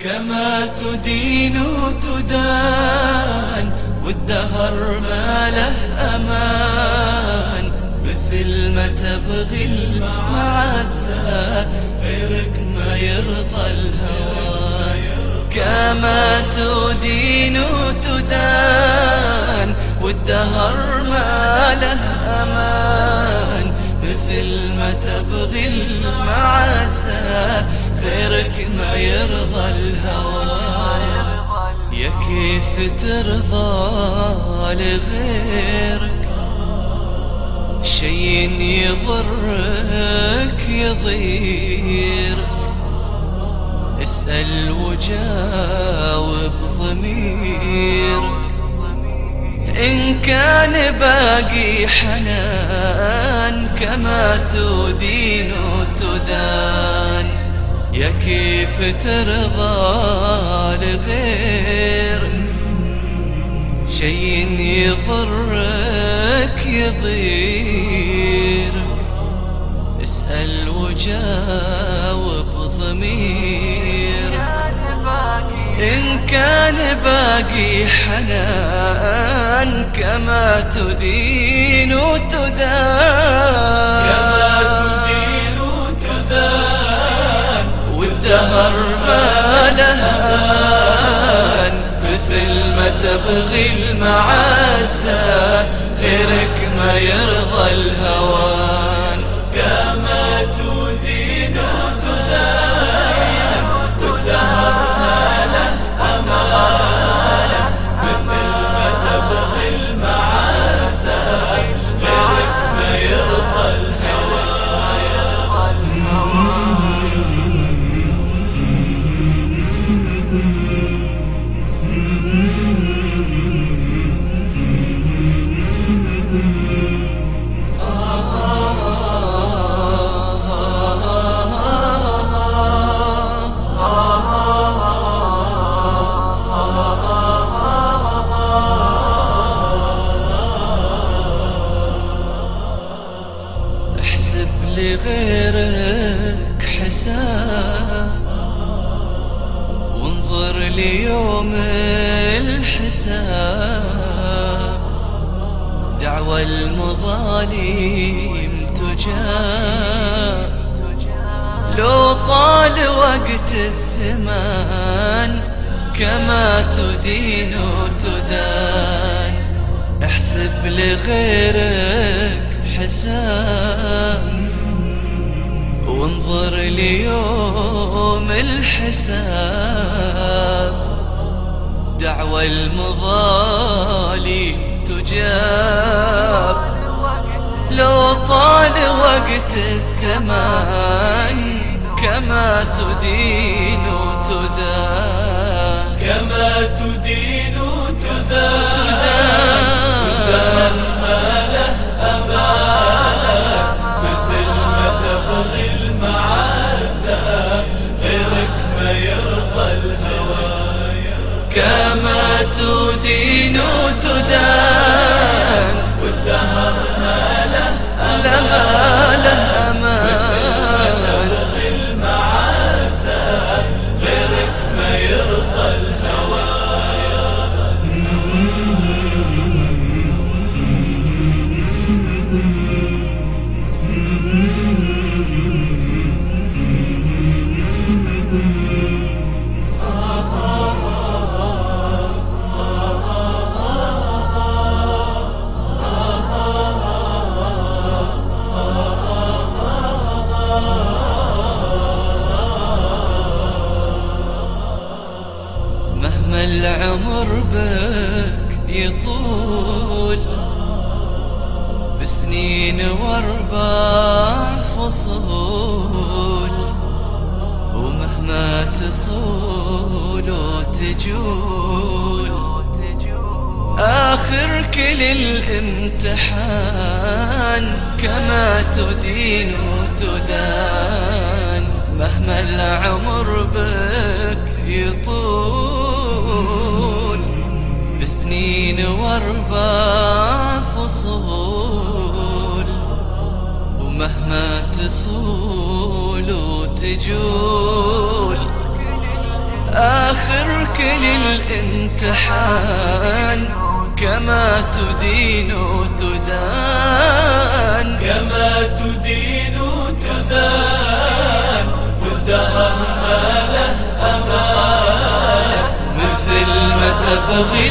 كما تدين تدان والدهر ما له أمان. مثل ما تبغي المعزة غيرك ما يرضى الهوى كما تدين تدان والدهر ما له أمان. مثل ما تبغي المعزة غيرك ما يرضى الهوى. يا كيف ترضى لغيرك؟ شي يضرك يضيرك اسأل وجاوب ضميرك. إن كان باقي حنان كما تدين تدان يا كيف ترضى لغيرك؟ شي يضرك يضيرك. اسأل وجاوب ضميرك. إن كان باقي حنان كما تدين تدان كما والدهر ما له أمان مثل ما تبغي المعزة غيرك ما يرضى لغيرك حساب. وانظر ليوم الحساب. دعوى المظالم تجاب. لو طال وقت الزمان كما تدين تدان احسب لغيرك حساب. وانظر ليوم الحساب. دعوى المظالم تجاب. لو طال وقت الزمان كما تدين تدان كما تدين العمر بك يطول بسنين واربع فصول ومهما تصول وتجول آخر كل الامتحان كما تدين تدان مهما العمر بك يطول بسنين واربع فصول ومهما تصول وتجول لكن الامتحان كما تدين تدان كما تدين تدان والدهر ما له أمان. مثل ما تبغي